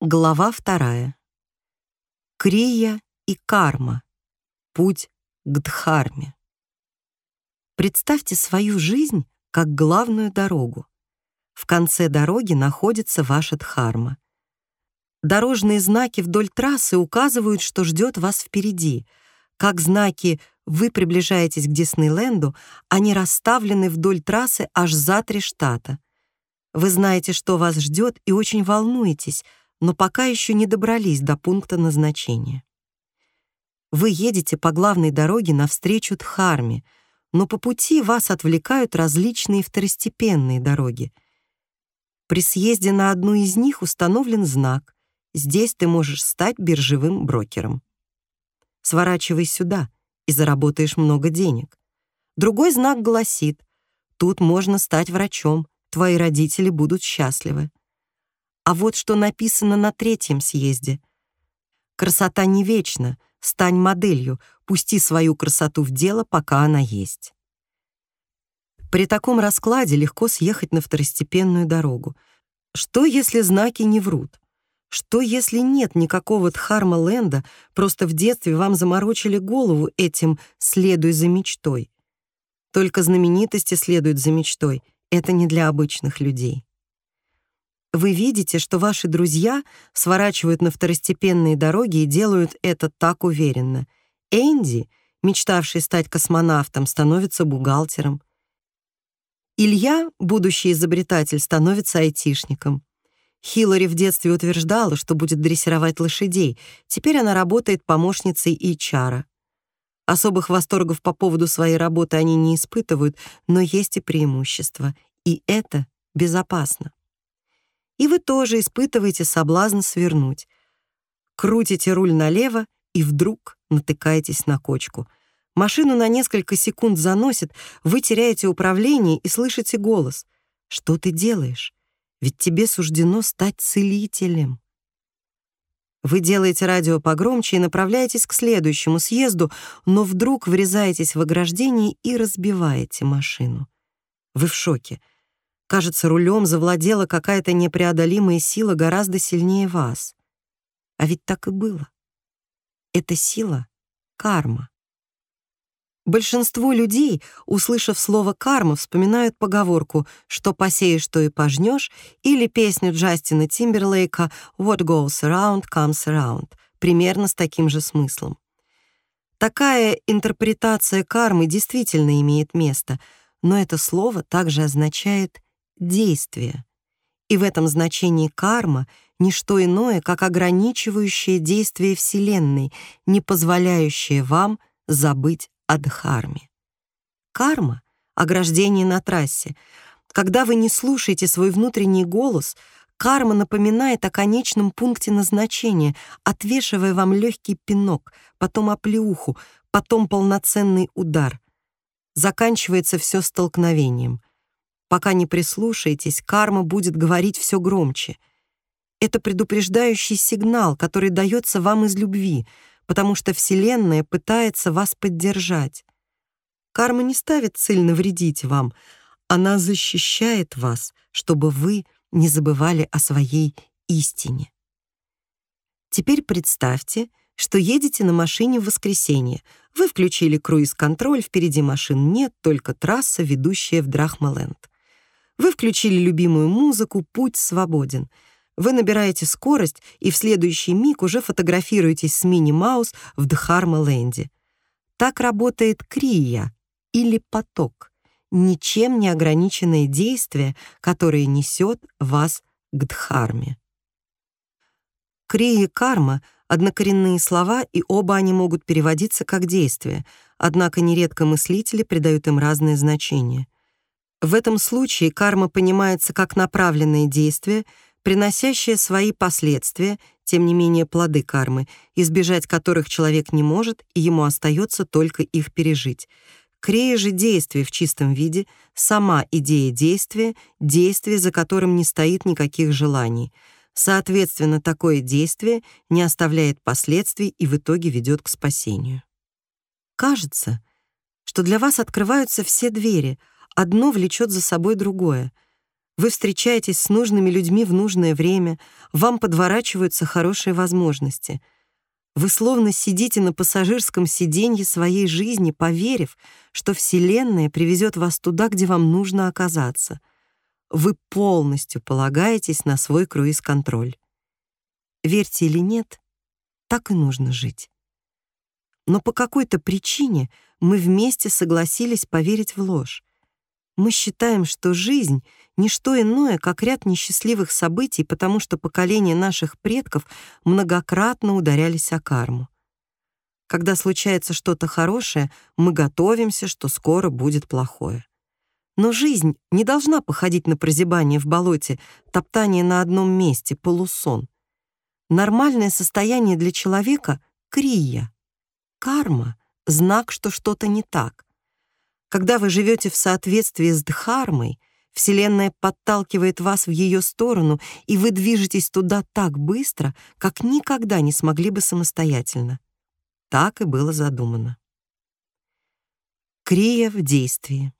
Глава вторая. Крия и карма. Путь к Дхарме. Представьте свою жизнь как главную дорогу. В конце дороги находится ваша Дхарма. Дорожные знаки вдоль трассы указывают, что ждет вас впереди. Как знаки «Вы приближаетесь к Диснейленду», они расставлены вдоль трассы аж за три штата. Вы знаете, что вас ждет, и очень волнуетесь — но пока еще не добрались до пункта назначения. Вы едете по главной дороге навстречу Дхарме, но по пути вас отвлекают различные второстепенные дороги. При съезде на одну из них установлен знак «Здесь ты можешь стать биржевым брокером». Сворачивай сюда и заработаешь много денег. Другой знак гласит «Тут можно стать врачом, твои родители будут счастливы». А вот что написано на третьем съезде. «Красота не вечна, стань моделью, пусти свою красоту в дело, пока она есть». При таком раскладе легко съехать на второстепенную дорогу. Что, если знаки не врут? Что, если нет никакого Дхарма-ленда, просто в детстве вам заморочили голову этим «следуй за мечтой»? Только знаменитости следуют за мечтой. Это не для обычных людей. Вы видите, что ваши друзья сворачивают на второстепенные дороги и делают это так уверенно. Энди, мечтавший стать космонавтом, становится бухгалтером. Илья, будущий изобретатель, становится айтишником. Хиллари в детстве утверждала, что будет дрессировать лошадей. Теперь она работает помощницей HR. Особых восторгов по поводу своей работы они не испытывают, но есть и преимущества. И это безопасно и вы тоже испытываете соблазн свернуть. Крутите руль налево и вдруг натыкаетесь на кочку. Машину на несколько секунд заносит, вы теряете управление и слышите голос. «Что ты делаешь? Ведь тебе суждено стать целителем». Вы делаете радио погромче и направляетесь к следующему съезду, но вдруг врезаетесь в ограждение и разбиваете машину. Вы в шоке. Кажется, рулем завладела какая-то непреодолимая сила гораздо сильнее вас. А ведь так и было. Эта сила — карма. Большинство людей, услышав слово «карма», вспоминают поговорку «что посеешь, то и пожнешь» или песню Джастина Тимберлейка «What goes around comes around», примерно с таким же смыслом. Такая интерпретация кармы действительно имеет место, но это слово также означает действие. И в этом значении карма — не что иное, как ограничивающее действие Вселенной, не позволяющее вам забыть о дхарме. Карма — ограждение на трассе. Когда вы не слушаете свой внутренний голос, карма напоминает о конечном пункте назначения, отвешивая вам легкий пинок, потом оплеуху, потом полноценный удар. Заканчивается все столкновением — Пока не прислушаетесь, карма будет говорить все громче. Это предупреждающий сигнал, который дается вам из любви, потому что Вселенная пытается вас поддержать. Карма не ставит цель навредить вам, она защищает вас, чтобы вы не забывали о своей истине. Теперь представьте, что едете на машине в воскресенье. Вы включили круиз-контроль, впереди машин нет, только трасса, ведущая в Драхмаленд. Вы включили любимую музыку, путь свободен. Вы набираете скорость и в следующий миг уже фотографируетесь с Мини Маус в Дхарма-ленде. Так работает крия или поток, ничем не ограниченное действие, которое несет вас к Дхарме. Крия и карма — однокоренные слова, и оба они могут переводиться как действие, однако нередко мыслители придают им разное значение — в этом случае карма понимается как направленное действие, приносящее свои последствия, тем не менее плоды кармы, избежать которых человек не может, и ему остается только их пережить. Крея же действие в чистом виде, сама идея действия, действие, за которым не стоит никаких желаний. Соответственно, такое действие не оставляет последствий и в итоге ведет к спасению. Кажется, что для вас открываются все двери — Одно влечет за собой другое. Вы встречаетесь с нужными людьми в нужное время, вам подворачиваются хорошие возможности. Вы словно сидите на пассажирском сиденье своей жизни, поверив, что Вселенная привезет вас туда, где вам нужно оказаться. Вы полностью полагаетесь на свой круиз-контроль. Верьте или нет, так и нужно жить. Но по какой-то причине мы вместе согласились поверить в ложь. Мы считаем, что жизнь — не что иное, как ряд несчастливых событий, потому что поколения наших предков многократно ударялись о карму. Когда случается что-то хорошее, мы готовимся, что скоро будет плохое. Но жизнь не должна походить на прозябание в болоте, топтание на одном месте, полусон. Нормальное состояние для человека — крия. Карма — знак, что что-то не так. Когда вы живете в соответствии с Дхармой, Вселенная подталкивает вас в ее сторону, и вы движетесь туда так быстро, как никогда не смогли бы самостоятельно. Так и было задумано. Крия в действии.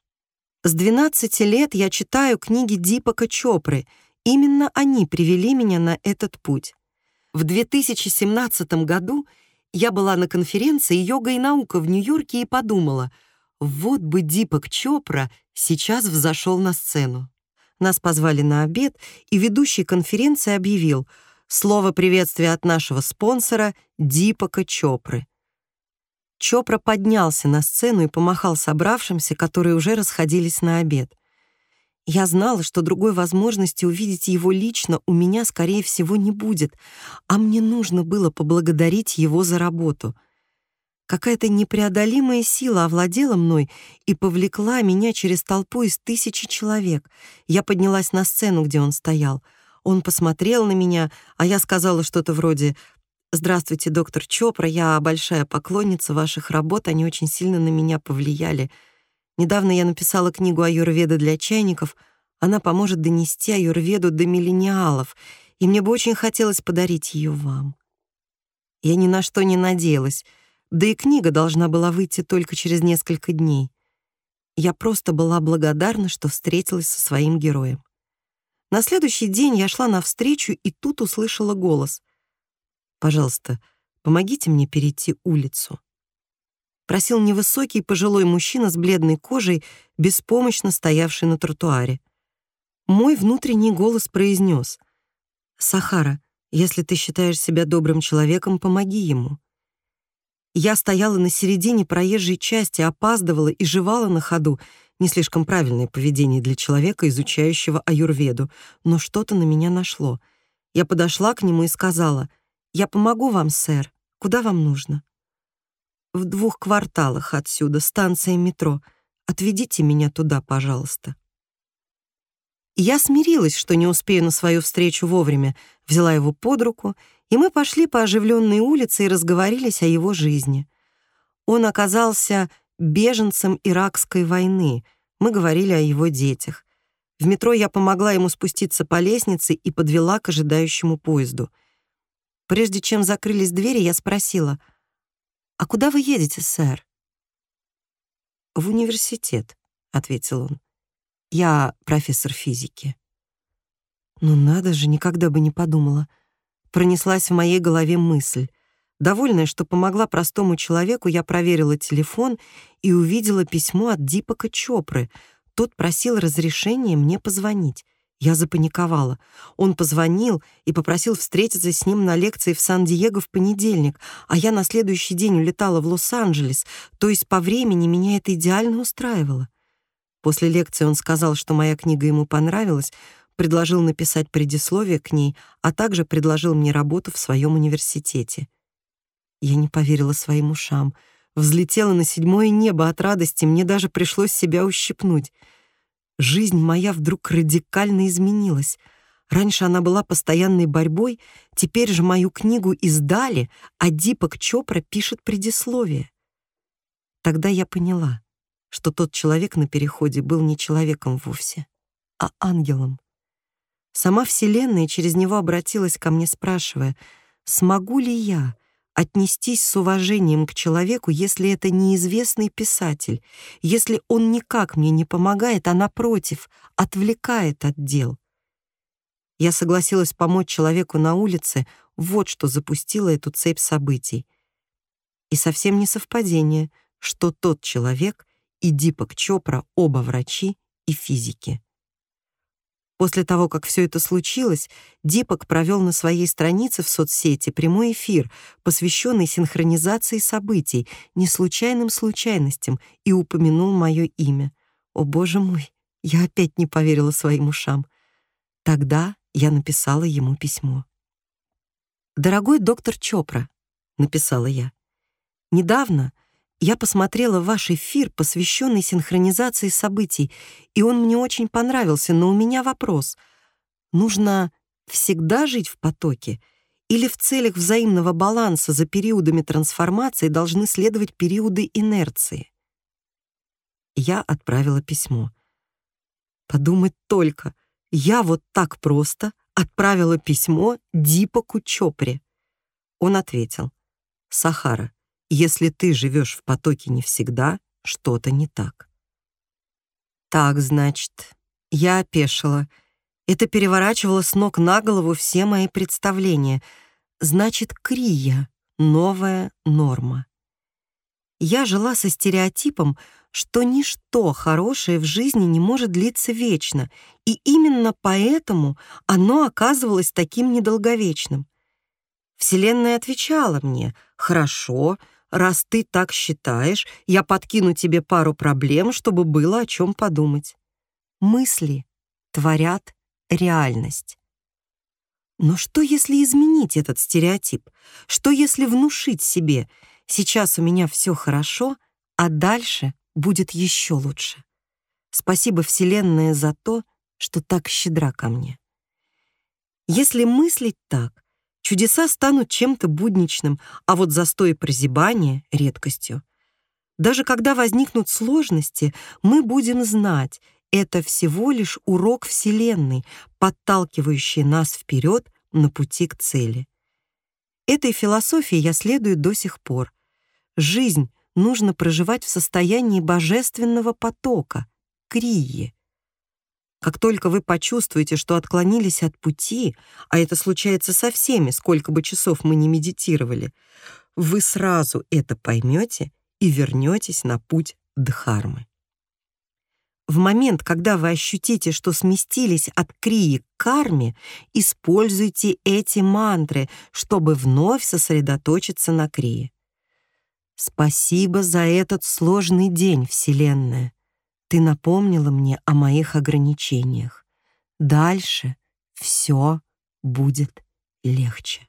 С 12 лет я читаю книги Дипака Чопры. Именно они привели меня на этот путь. В 2017 году я была на конференции «Йога и наука» в Нью-Йорке и подумала, вот бы Дипак Чопра сейчас взошел на сцену. Нас позвали на обед, и ведущий конференции объявил слово приветствия от нашего спонсора Дипака Чопры. Чопра поднялся на сцену и помахал собравшимся, которые уже расходились на обед. Я знала, что другой возможности увидеть его лично у меня, скорее всего, не будет, а мне нужно было поблагодарить его за работу. Какая-то непреодолимая сила овладела мной и повлекла меня через толпу из тысячи человек. Я поднялась на сцену, где он стоял. Он посмотрел на меня, а я сказала что-то вроде Здравствуйте, доктор Чопра. Я большая поклонница ваших работ, они очень сильно на меня повлияли. Недавно я написала книгу Аюрведа для чайников. Она поможет донести Аюрведу до миллениалов, и мне бы очень хотелось подарить ее вам. Я ни на что не надеялась, да и книга должна была выйти только через несколько дней. Я просто была благодарна, что встретилась со своим героем. На следующий день я шла навстречу и тут услышала голос. Пожалуйста, помогите мне перейти улицу. Просил невысокий пожилой мужчина с бледной кожей, беспомощно стоявший на тротуаре. Мой внутренний голос произнес: "Сахара, если ты считаешь себя добрым человеком, помоги ему". Я стояла на середине проезжей части, опаздывала и жевала на ходу. Не слишком правильное поведение для человека, изучающего аюрведу, но что-то на меня нашло. Я подошла к нему и сказала: я помогу вам, сэр. Куда вам нужно? В двух кварталах отсюда станция метро. Отведите меня туда, пожалуйста. Я смирилась, что не успею на свою встречу вовремя, взяла его под руку, и мы пошли по оживленной улице и разговорились о его жизни. Он оказался беженцем иракской войны. Мы говорили о его детях. В метро я помогла ему спуститься по лестнице и подвела к ожидающему поезду — Прежде чем закрылись двери, я спросила, «А куда вы едете, сэр?» «В университет», — ответил он. «Я профессор физики». «Ну надо же, никогда бы не подумала». Пронеслась в моей голове мысль. Довольная, что помогла простому человеку, я проверила телефон и увидела письмо от Дипака Чопры. Тот просил разрешения мне позвонить. Я запаниковала. Он позвонил и попросил встретиться с ним на лекции в Сан-Диего в понедельник, а я на следующий день улетала в Лос-Анджелес, то есть по времени меня это идеально устраивало. После лекции он сказал, что моя книга ему понравилась, предложил написать предисловие к ней, а также предложил мне работу в своем университете. Я не поверила своим ушам. Взлетела на седьмое небо от радости, мне даже пришлось себя ущипнуть — Жизнь моя вдруг радикально изменилась. Раньше она была постоянной борьбой, теперь же мою книгу издали, а Дипак Чопра пишет предисловие. Тогда я поняла, что тот человек на переходе был не человеком вовсе, а ангелом. Сама Вселенная через него обратилась ко мне, спрашивая, смогу ли я отнестись с уважением к человеку, если это неизвестный писатель, если он никак мне не помогает, а напротив, отвлекает от дел. Я согласилась помочь человеку на улице, вот что запустило эту цепь событий. И совсем не совпадение, что тот человек и Дипак Чопра оба врачи и физики. После того, как все это случилось, Дипак провел на своей странице в соцсети прямой эфир, посвященный синхронизации событий, неслучайным случайностям, и упомянул мое имя. О, боже мой, я опять не поверила своим ушам. Тогда я написала ему письмо. «Дорогой доктор Чопра», — написала я, — «недавно я посмотрела ваш эфир, посвященный синхронизации событий, и он мне очень понравился, но у меня вопрос. Нужно всегда жить в потоке или в целях взаимного баланса за периодами трансформации должны следовать периоды инерции? Я отправила письмо. Подумать только, я вот так просто отправила письмо Дипаку Чопре. Он ответил, «Сахара, если ты живешь в потоке не всегда, что-то не так. Так, значит, я опешила. Это переворачивало с ног на голову все мои представления. Значит, крия — новая норма. Я жила со стереотипом, что ничто хорошее в жизни не может длиться вечно, и именно поэтому оно оказывалось таким недолговечным. Вселенная отвечала мне «Хорошо, раз ты так считаешь, я подкину тебе пару проблем, чтобы было о чем подумать. Мысли творят реальность. Но что, если изменить этот стереотип? Что, если внушить себе, сейчас у меня все хорошо, а дальше будет еще лучше? Спасибо, Вселенная, за то, что так щедра ко мне. Если мыслить так, Чудеса станут чем-то будничным, а вот застой и прозябание — редкостью. Даже когда возникнут сложности, мы будем знать, это всего лишь урок Вселенной, подталкивающий нас вперед на пути к цели. Этой философии я следую до сих пор. Жизнь нужно проживать в состоянии божественного потока, крии. Как только вы почувствуете, что отклонились от пути, а это случается со всеми, сколько бы часов мы не медитировали, вы сразу это поймете и вернетесь на путь Дхармы. В момент, когда вы ощутите, что сместились от крии к карме, используйте эти мантры, чтобы вновь сосредоточиться на крии. Спасибо за этот сложный день, Вселенная. Ты напомнила мне о моих ограничениях. Дальше все будет легче.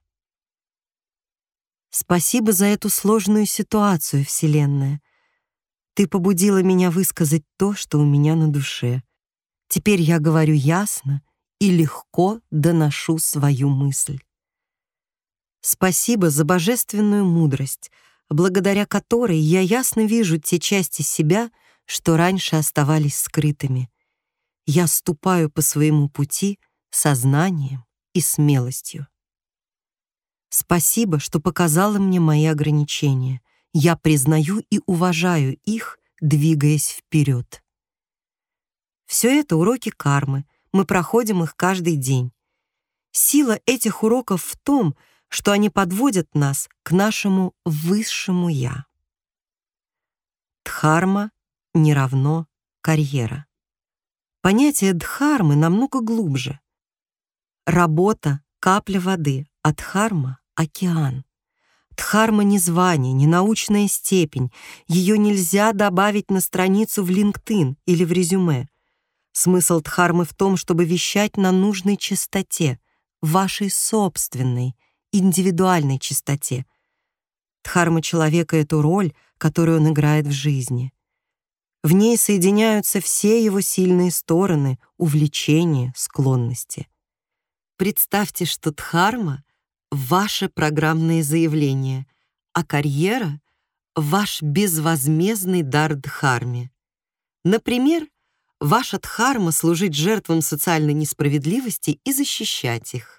Спасибо за эту сложную ситуацию, Вселенная. Ты побудила меня высказать то, что у меня на душе. Теперь я говорю ясно и легко доношу свою мысль. Спасибо за божественную мудрость, благодаря которой я ясно вижу те части себя, что раньше оставались скрытыми. Я ступаю по своему пути сознанием и смелостью. Спасибо, что показала мне мои ограничения. Я признаю и уважаю их, двигаясь вперед. Все это уроки кармы, мы проходим их каждый день. Сила этих уроков в том, что они подводят нас к нашему высшему «я». Дхарма не равно карьера. Понятие дхармы намного глубже. Работа — капля воды, а дхарма — океан. Дхарма не звание, не научная степень. Ее нельзя добавить на страницу в LinkedIn или в резюме. Смысл дхармы в том, чтобы вещать на нужной частоте, вашей собственной, индивидуальной частоте. Дхарма человека — это роль, которую он играет в жизни. В ней соединяются все его сильные стороны, увлечения, склонности. Представьте, что дхарма — ваше программное заявление, а карьера — ваш безвозмездный дар дхарме. Например, ваша дхарма — служить жертвам социальной несправедливости и защищать их.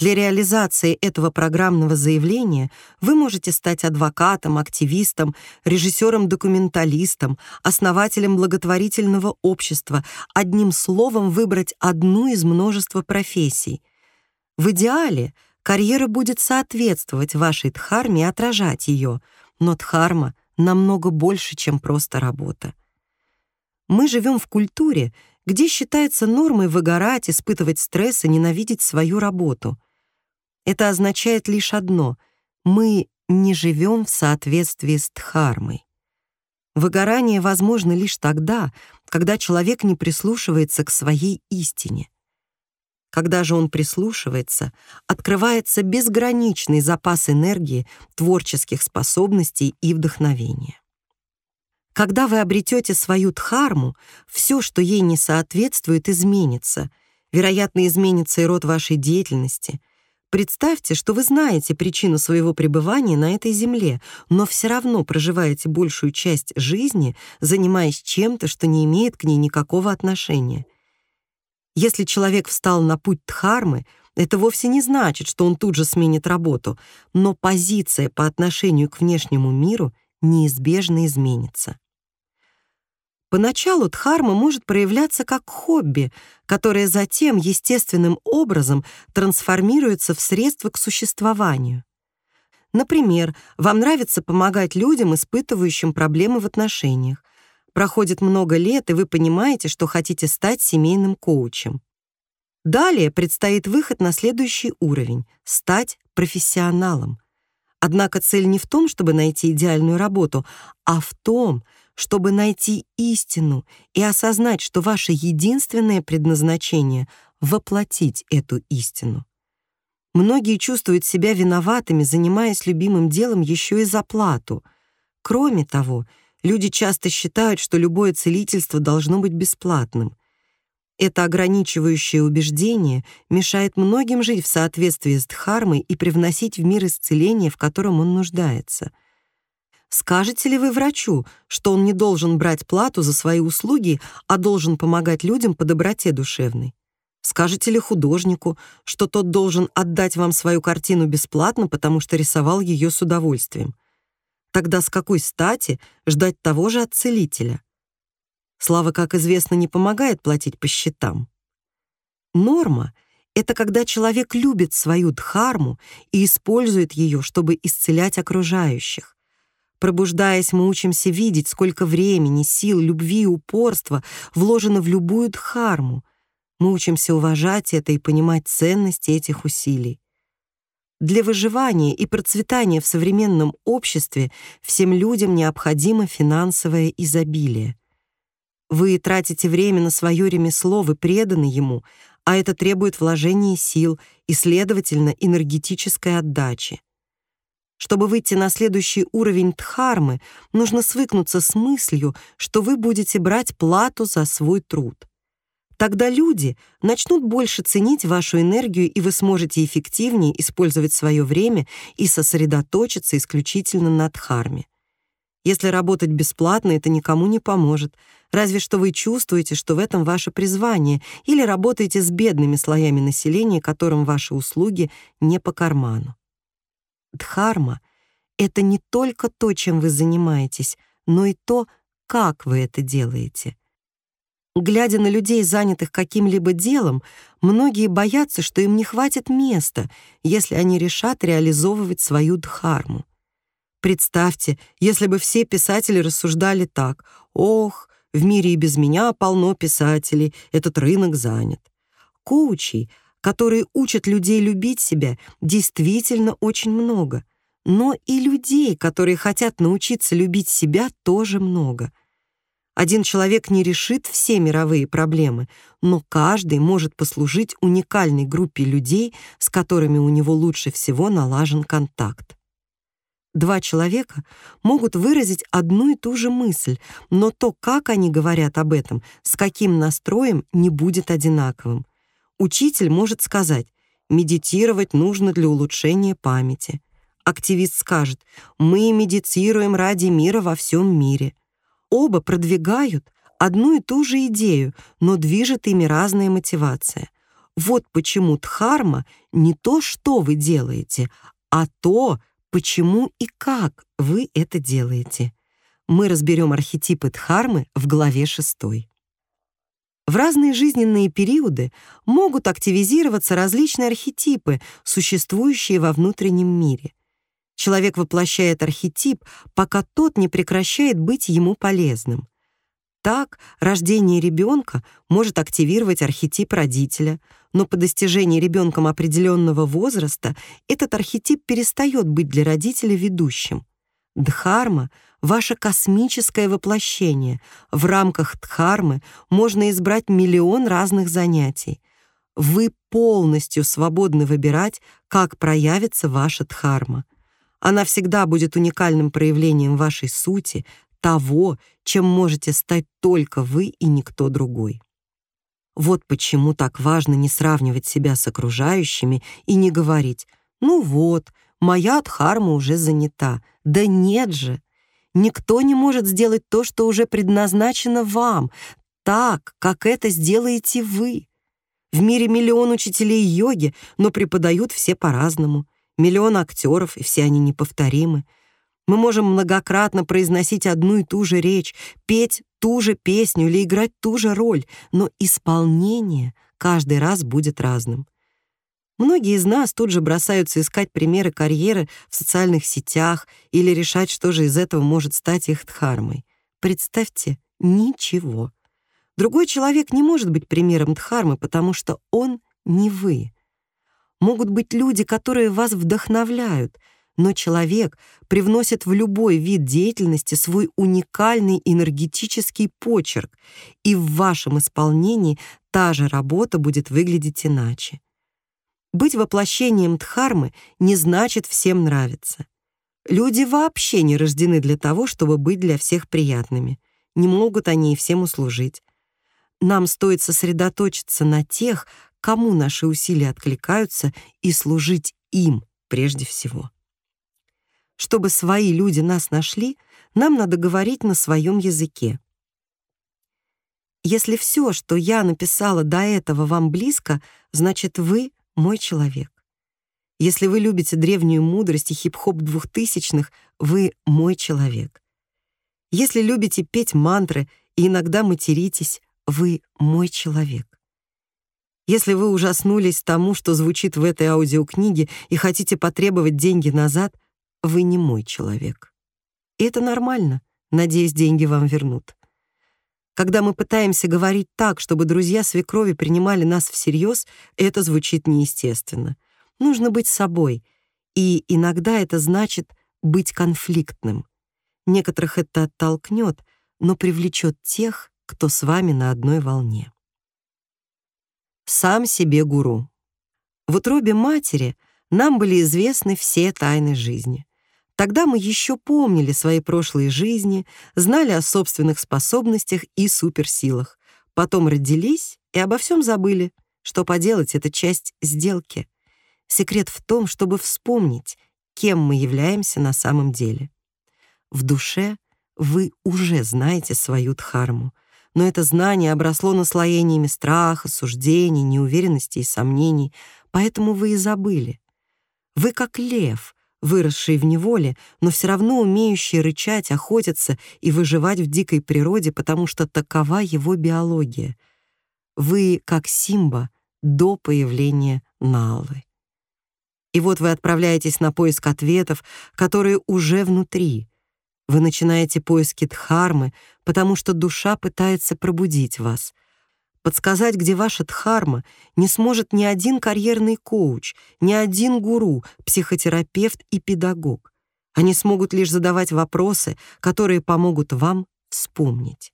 Для реализации этого программного заявления вы можете стать адвокатом, активистом, режиссером-документалистом, основателем благотворительного общества, одним словом выбрать одну из множества профессий. В идеале карьера будет соответствовать вашей дхарме и отражать ее, но дхарма намного больше, чем просто работа. Мы живем в культуре, где считается нормой выгорать, испытывать стресс и ненавидеть свою работу. Это означает лишь одно — мы не живем в соответствии с дхармой. Выгорание возможно лишь тогда, когда человек не прислушивается к своей истине. Когда же он прислушивается, открывается безграничный запас энергии, творческих способностей и вдохновения. Когда вы обретете свою дхарму, все, что ей не соответствует, изменится. Вероятно, изменится и род вашей деятельности. Представьте, что вы знаете причину своего пребывания на этой земле, но все равно проживаете большую часть жизни, занимаясь чем-то, что не имеет к ней никакого отношения. Если человек встал на путь дхармы, это вовсе не значит, что он тут же сменит работу, но позиция по отношению к внешнему миру неизбежно изменится. Поначалу дхарма может проявляться как хобби, которое затем естественным образом трансформируется в средство к существованию. Например, вам нравится помогать людям, испытывающим проблемы в отношениях. Проходит много лет, и вы понимаете, что хотите стать семейным коучем. Далее предстоит выход на следующий уровень — стать профессионалом. Однако цель не в том, чтобы найти идеальную работу, а в том, чтобы найти истину и осознать, что ваше единственное предназначение — воплотить эту истину. Многие чувствуют себя виноватыми, занимаясь любимым делом еще и за плату. Кроме того, люди часто считают, что любое целительство должно быть бесплатным. Это ограничивающее убеждение мешает многим жить в соответствии с дхармой и привносить в мир исцеление, в котором он нуждается. Скажете ли вы врачу, что он не должен брать плату за свои услуги, а должен помогать людям по доброте душевной? Скажете ли художнику, что тот должен отдать вам свою картину бесплатно, потому что рисовал ее с удовольствием? Тогда с какой стати ждать того же от целителя? Слава, как известно, не помогает платить по счетам. Норма — это когда человек любит свою дхарму и использует ее, чтобы исцелять окружающих. Пробуждаясь, мы учимся видеть, сколько времени, сил, любви и упорства вложено в любую дхарму. Мы учимся уважать это и понимать ценность этих усилий. Для выживания и процветания в современном обществе всем людям необходимо финансовое изобилие. Вы тратите время на свое ремесло, вы преданы ему, а это требует вложения сил и, следовательно, энергетической отдачи. Чтобы выйти на следующий уровень дхармы, нужно свыкнуться с мыслью, что вы будете брать плату за свой труд. Тогда люди начнут больше ценить вашу энергию, и вы сможете эффективнее использовать свое время и сосредоточиться исключительно на дхарме. Если работать бесплатно, это никому не поможет, разве что вы чувствуете, что в этом ваше призвание, или работаете с бедными слоями населения, которым ваши услуги не по карману. Дхарма — это не только то, чем вы занимаетесь, но и то, как вы это делаете. Глядя на людей, занятых каким-либо делом, многие боятся, что им не хватит места, если они решат реализовывать свою дхарму. Представьте, если бы все писатели рассуждали так. «Ох, в мире и без меня полно писателей, этот рынок занят». Коучей, которые учат людей любить себя, действительно очень много. Но и людей, которые хотят научиться любить себя, тоже много. Один человек не решит все мировые проблемы, но каждый может послужить уникальной группе людей, с которыми у него лучше всего налажен контакт. Два человека могут выразить одну и ту же мысль, но то, как они говорят об этом, с каким настроем, не будет одинаковым. Учитель может сказать, медитировать нужно для улучшения памяти. Активист скажет, мы медитируем ради мира во всем мире. Оба продвигают одну и ту же идею, но движет ими разная мотивация. Вот почему дхарма не то, что вы делаете, а то, почему и как вы это делаете. Мы разберем архетипы дхармы в главе 6. В разные жизненные периоды могут активизироваться различные архетипы, существующие во внутреннем мире. Человек воплощает архетип, пока тот не прекращает быть ему полезным. Так, рождение ребенка может активировать архетип родителя, но по достижении ребенком определенного возраста этот архетип перестает быть для родителя ведущим. Дхарма — ваше космическое воплощение. В рамках дхармы можно избрать миллион разных занятий. Вы полностью свободны выбирать, как проявится ваша дхарма. Она всегда будет уникальным проявлением вашей сути, того, чем можете стать только вы и никто другой. Вот почему так важно не сравнивать себя с окружающими и не говорить «ну вот, моя дхарма уже занята». Да нет же! Никто не может сделать то, что уже предназначено вам, так, как это сделаете вы. В мире миллион учителей йоги, но преподают все по-разному. Миллион актеров, и все они неповторимы. Мы можем многократно произносить одну и ту же речь, петь ту же песню или играть ту же роль, но исполнение каждый раз будет разным. Многие из нас тут же бросаются искать примеры карьеры в социальных сетях или решать, что же из этого может стать их дхармой. Представьте, ничего. Другой человек не может быть примером дхармы, потому что он не вы. Могут быть люди, которые вас вдохновляют — но человек привносит в любой вид деятельности свой уникальный энергетический почерк, и в вашем исполнении та же работа будет выглядеть иначе. Быть воплощением дхармы не значит всем нравиться. Люди вообще не рождены для того, чтобы быть для всех приятными. Не могут они и всем услужить. Нам стоит сосредоточиться на тех, кому наши усилия откликаются, и служить им прежде всего. Чтобы свои люди нас нашли, нам надо говорить на своем языке. Если все, что я написала до этого, вам близко, значит, вы мой человек. Если вы любите древнюю мудрость и хип-хоп двухтысячных, вы мой человек. Если любите петь мантры и иногда материтесь, вы мой человек. Если вы ужаснулись тому, что звучит в этой аудиокниге и хотите потребовать деньги назад, вы не мой человек. И это нормально. Надеюсь, деньги вам вернут. Когда мы пытаемся говорить так, чтобы друзья свекрови принимали нас всерьез, это звучит неестественно. Нужно быть собой, и иногда это значит быть конфликтным. Некоторых это оттолкнет, но привлечет тех, кто с вами на одной волне. Сам себе гуру. В утробе матери нам были известны все тайны жизни. Тогда мы еще помнили свои прошлые жизни, знали о собственных способностях и суперсилах. Потом родились и обо всем забыли. Что поделать, это часть сделки. Секрет в том, чтобы вспомнить, кем мы являемся на самом деле. В душе вы уже знаете свою дхарму, но это знание обросло наслоениями страха, суждений, неуверенности и сомнений, поэтому вы и забыли. Вы как лев — выросший в неволе, но все равно умеющий рычать, охотиться и выживать в дикой природе, потому что такова его биология. Вы как Симба до появления Налы. И вот вы отправляетесь на поиск ответов, которые уже внутри. Вы начинаете поиски Дхармы, потому что душа пытается пробудить вас — Подсказать, где ваша дхарма, не сможет ни один карьерный коуч, ни один гуру, психотерапевт и педагог. Они смогут лишь задавать вопросы, которые помогут вам вспомнить.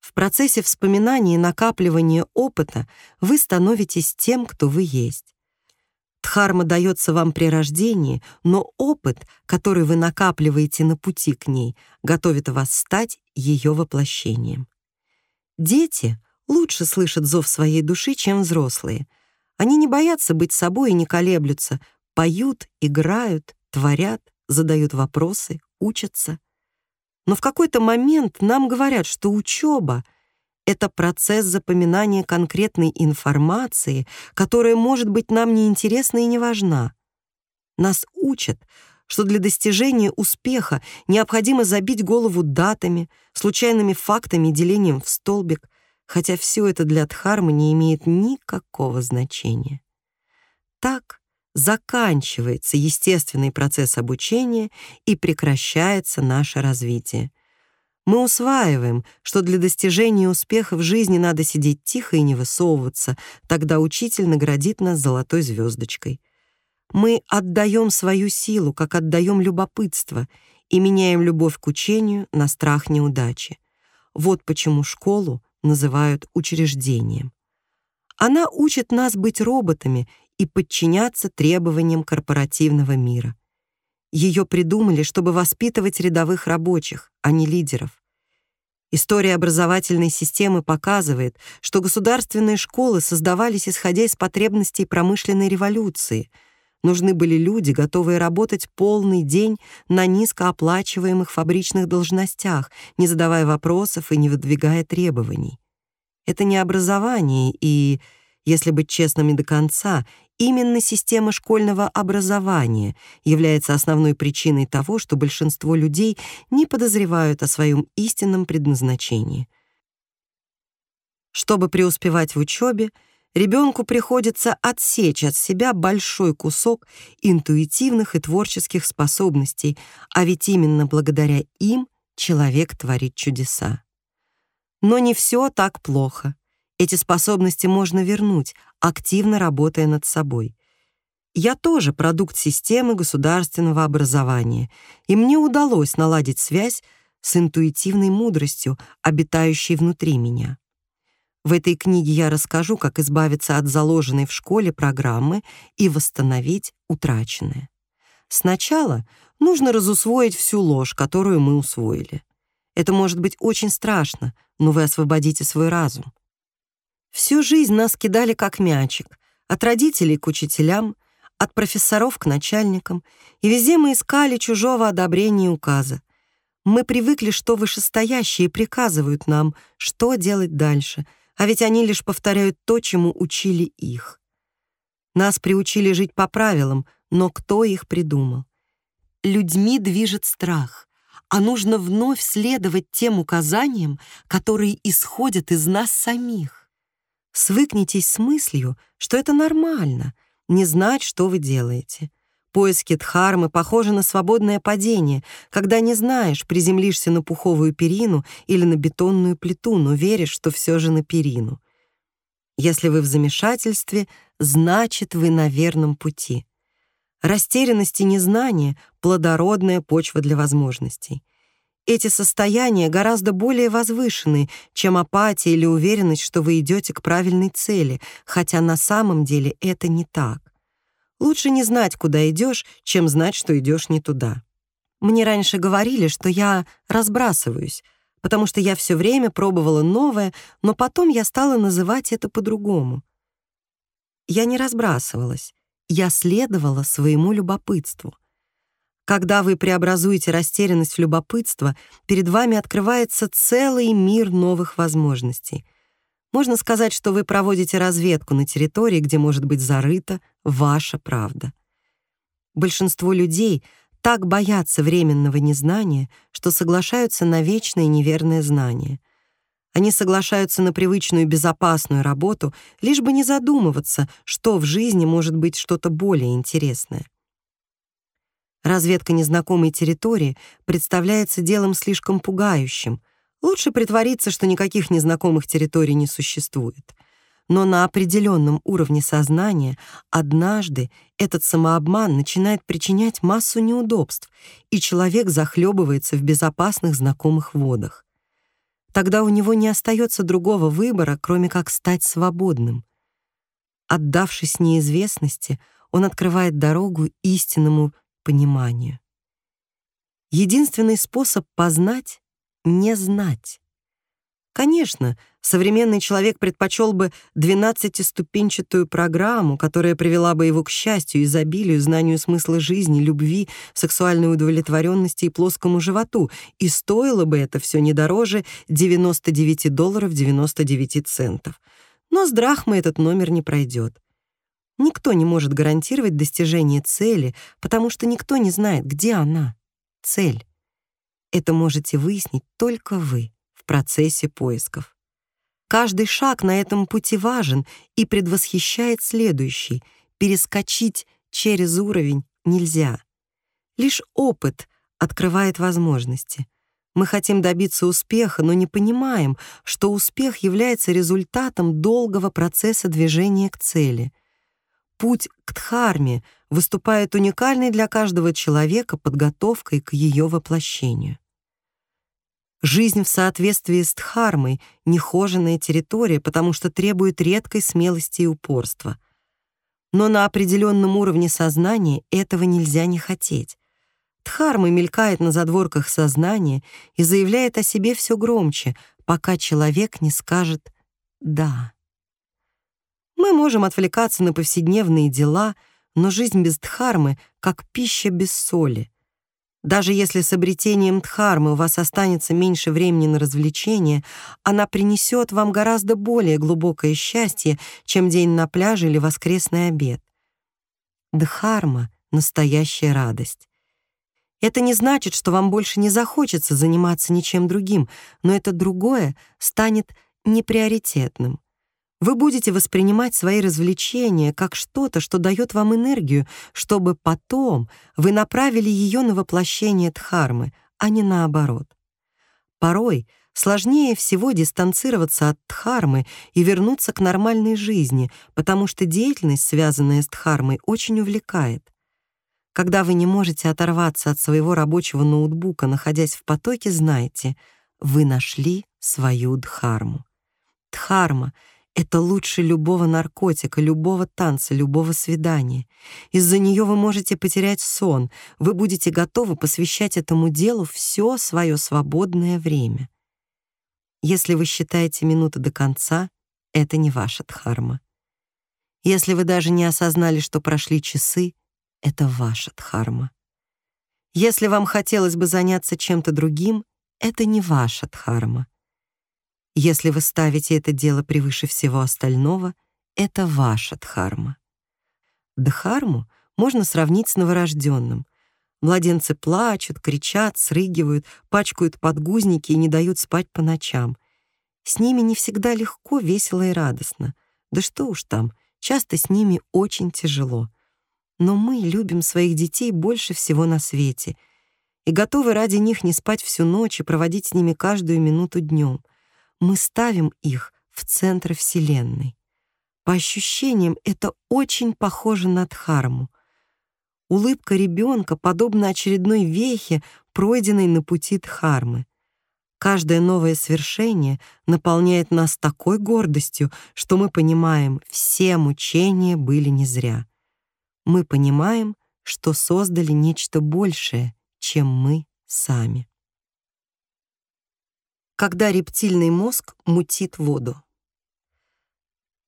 В процессе вспоминания и накапливания опыта вы становитесь тем, кто вы есть. Дхарма дается вам при рождении, но опыт, который вы накапливаете на пути к ней, готовит вас стать ее воплощением. Дети лучше слышат зов своей души, чем взрослые. Они не боятся быть собой и не колеблются, поют, играют, творят, задают вопросы, учатся. Но в какой-то момент нам говорят, что учеба это процесс запоминания конкретной информации, которая может быть нам неинтересна и не важна. Нас учат, что для достижения успеха необходимо забить голову датами, случайными фактами делением в столбик, хотя все это для Дхармы не имеет никакого значения. Так заканчивается естественный процесс обучения и прекращается наше развитие. Мы усваиваем, что для достижения успеха в жизни надо сидеть тихо и не высовываться, тогда учитель наградит нас золотой звездочкой. Мы отдаем свою силу, как отдаем любопытство, и меняем любовь к учению на страх неудачи. Вот почему школу называют учреждением. Она учит нас быть роботами и подчиняться требованиям корпоративного мира. Ее придумали, чтобы воспитывать рядовых рабочих, а не лидеров. История образовательной системы показывает, что государственные школы создавались исходя из потребностей промышленной революции. Нужны были люди, готовые работать полный день на низкооплачиваемых фабричных должностях, не задавая вопросов и не выдвигая требований. Это не образование и, если быть честными до конца, Именно система школьного образования является основной причиной того, что большинство людей не подозревают о своем истинном предназначении. Чтобы преуспевать в учебе, ребенку приходится отсечь от себя большой кусок интуитивных и творческих способностей, а ведь именно благодаря им человек творит чудеса. Но не все так плохо. Эти способности можно вернуть, активно работая над собой. Я тоже продукт системы государственного образования, и мне удалось наладить связь с интуитивной мудростью, обитающей внутри меня. В этой книге я расскажу, как избавиться от заложенной в школе программы и восстановить утраченное. Сначала нужно разусвоить всю ложь, которую мы усвоили. Это может быть очень страшно, но вы освободите свой разум. Всю жизнь нас кидали как мячик, от родителей к учителям, от профессоров к начальникам, и везде мы искали чужого одобрения и указа. Мы привыкли, что вышестоящие приказывают нам, что делать дальше, а ведь они лишь повторяют то, чему учили их. Нас приучили жить по правилам, но кто их придумал? Людьми движет страх, а нужно вновь следовать тем указаниям, которые исходят из нас самих. Свыкнитесь с мыслью, что это нормально, не знать, что вы делаете. Поиски дхармы похожи на свободное падение, когда не знаешь, приземлишься на пуховую перину или на бетонную плиту, но веришь, что все же на перину. Если вы в замешательстве, значит, вы на верном пути. Растерянность и незнание — плодородная почва для возможностей. Эти состояния гораздо более возвышенные, чем апатия или уверенность, что вы идете к правильной цели, хотя на самом деле это не так. Лучше не знать, куда идешь, чем знать, что идешь не туда. Мне раньше говорили, что я разбрасываюсь, потому что я все время пробовала новое, но потом я стала называть это по-другому. Я не разбрасывалась, я следовала своему любопытству. Когда вы преобразуете растерянность в любопытство, перед вами открывается целый мир новых возможностей. Можно сказать, что вы проводите разведку на территории, где может быть зарыта ваша правда. Большинство людей так боятся временного незнания, что соглашаются на вечное неверное знание. Они соглашаются на привычную безопасную работу, лишь бы не задумываться, что в жизни может быть что-то более интересное. Разведка незнакомой территории представляется делом слишком пугающим. Лучше притвориться, что никаких незнакомых территорий не существует. Но на определенном уровне сознания однажды этот самообман начинает причинять массу неудобств, и человек захлебывается в безопасных знакомых водах. Тогда у него не остается другого выбора, кроме как стать свободным. Отдавшись неизвестности, он открывает дорогу истинному пониманию. Единственный способ познать — не знать. Конечно, современный человек предпочел бы двенадцатиступенчатую программу, которая привела бы его к счастью, изобилию, знанию смысла жизни, любви, сексуальной удовлетворенности и плоскому животу, и стоило бы это все не дороже 99 долларов 99 центов. Но с драхмой этот номер не пройдет. Никто не может гарантировать достижение цели, потому что никто не знает, где она, цель. Это можете выяснить только вы в процессе поисков. Каждый шаг на этом пути важен и предвосхищает следующий. Перескочить через уровень нельзя. Лишь опыт открывает возможности. Мы хотим добиться успеха, но не понимаем, что успех является результатом долгого процесса движения к цели. Путь к Дхарме выступает уникальной для каждого человека подготовкой к ее воплощению. Жизнь в соответствии с Дхармой — нехоженная территория, потому что требует редкой смелости и упорства. Но на определенном уровне сознания этого нельзя не хотеть. Дхарма мелькает на задворках сознания и заявляет о себе все громче, пока человек не скажет «да». Мы можем отвлекаться на повседневные дела, но жизнь без Дхармы — как пища без соли. Даже если с обретением Дхармы у вас останется меньше времени на развлечения, она принесет вам гораздо более глубокое счастье, чем день на пляже или воскресный обед. Дхарма — настоящая радость. Это не значит, что вам больше не захочется заниматься ничем другим, но это другое станет неприоритетным. Вы будете воспринимать свои развлечения как что-то, что дает вам энергию, чтобы потом вы направили ее на воплощение Дхармы, а не наоборот. Порой сложнее всего дистанцироваться от Дхармы и вернуться к нормальной жизни, потому что деятельность, связанная с Дхармой, очень увлекает. Когда вы не можете оторваться от своего рабочего ноутбука, находясь в потоке, знайте, вы нашли свою Дхарму. Дхарма — это лучше любого наркотика, любого танца, любого свидания. Из-за нее вы можете потерять сон, вы будете готовы посвящать этому делу все свое свободное время. Если вы считаете минуты до конца, это не ваша дхарма. Если вы даже не осознали, что прошли часы, это ваша дхарма. Если вам хотелось бы заняться чем-то другим, это не ваша дхарма. Если вы ставите это дело превыше всего остального, это ваша дхарма. Дхарму можно сравнить с новорожденным. Младенцы плачут, кричат, срыгивают, пачкают подгузники и не дают спать по ночам. С ними не всегда легко, весело и радостно. Да что уж там, часто с ними очень тяжело. Но мы любим своих детей больше всего на свете и готовы ради них не спать всю ночь и проводить с ними каждую минуту днем — мы ставим их в центр Вселенной. По ощущениям, это очень похоже на Дхарму. Улыбка ребенка подобна очередной вехе, пройденной на пути Дхармы. Каждое новое свершение наполняет нас такой гордостью, что мы понимаем, все мучения были не зря. Мы понимаем, что создали нечто большее, чем мы сами когда рептильный мозг мутит воду.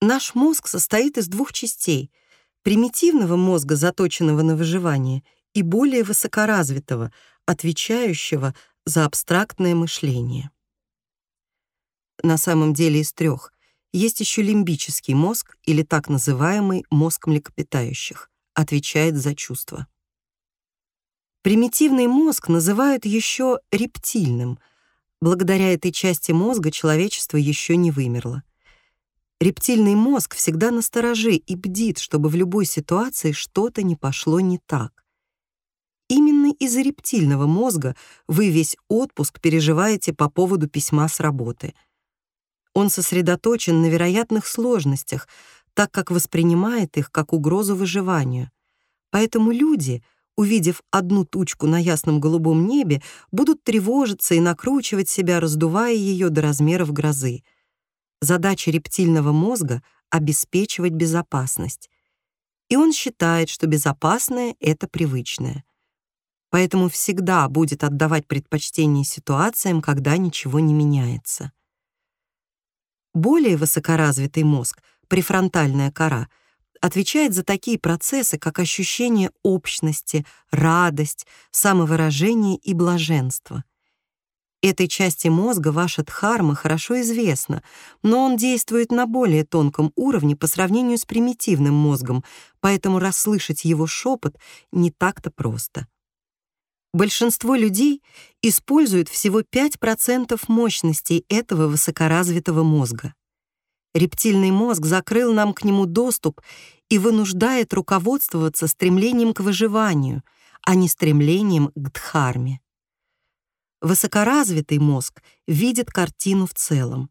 Наш мозг состоит из двух частей — примитивного мозга, заточенного на выживание, и более высокоразвитого, отвечающего за абстрактное мышление. На самом деле из трех. Есть еще лимбический мозг, или так называемый мозг млекопитающих, отвечает за чувства. Примитивный мозг называют еще рептильным — Благодаря этой части мозга человечество еще не вымерло. Рептильный мозг всегда настороже и бдит, чтобы в любой ситуации что-то не пошло не так. Именно из-за рептильного мозга вы весь отпуск переживаете по поводу письма с работы. Он сосредоточен на вероятных сложностях, так как воспринимает их как угрозу выживанию. Поэтому люди — увидев одну тучку на ясном голубом небе, будут тревожиться и накручивать себя, раздувая ее до размеров грозы. Задача рептильного мозга — обеспечивать безопасность. И он считает, что безопасное — это привычное. Поэтому всегда будет отдавать предпочтение ситуациям, когда ничего не меняется. Более высокоразвитый мозг, префронтальная кора, отвечает за такие процессы, как ощущение общности, радость, самовыражение и блаженство. Этой части мозга ваша дхарма хорошо известна, но он действует на более тонком уровне по сравнению с примитивным мозгом, поэтому расслышать его шепот не так-то просто. Большинство людей используют всего 5% мощностей этого высокоразвитого мозга. Рептильный мозг закрыл нам к нему доступ и вынуждает руководствоваться стремлением к выживанию, а не стремлением к дхарме. Высокоразвитый мозг видит картину в целом.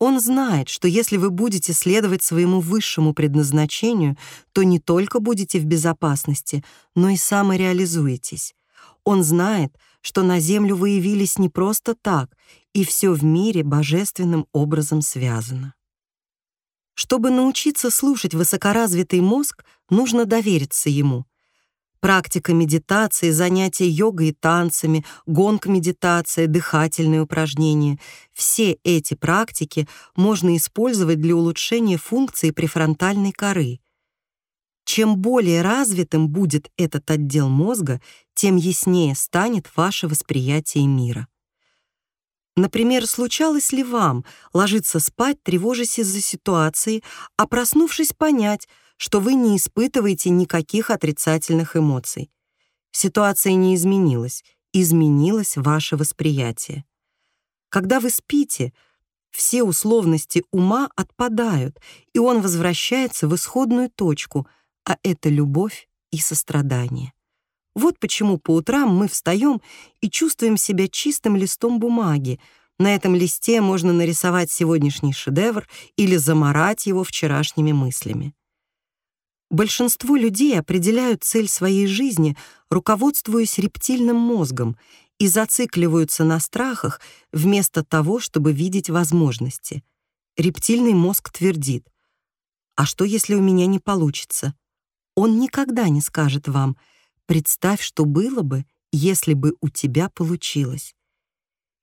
Он знает, что если вы будете следовать своему высшему предназначению, то не только будете в безопасности, но и самореализуетесь. Он знает, что на Землю вы явились не просто так, и все в мире божественным образом связано. Чтобы научиться слушать высокоразвитый мозг, нужно довериться ему. Практика медитации, занятия йогой и танцами, гонг-медитация, дыхательные упражнения — все эти практики можно использовать для улучшения функции префронтальной коры. Чем более развитым будет этот отдел мозга, тем яснее станет ваше восприятие мира. Например, случалось ли вам ложиться спать, тревожась из-за ситуации, а проснувшись понять, что вы не испытываете никаких отрицательных эмоций? Ситуация не изменилась, изменилось ваше восприятие. Когда вы спите, все условности ума отпадают, и он возвращается в исходную точку, а это любовь и сострадание. Вот почему по утрам мы встаем и чувствуем себя чистым листом бумаги. На этом листе можно нарисовать сегодняшний шедевр или заморать его вчерашними мыслями. Большинство людей определяют цель своей жизни, руководствуясь рептильным мозгом, и зацикливаются на страхах вместо того, чтобы видеть возможности. Рептильный мозг твердит, «А что, если у меня не получится?» Он никогда не скажет вам «представь, что было бы, если бы у тебя получилось».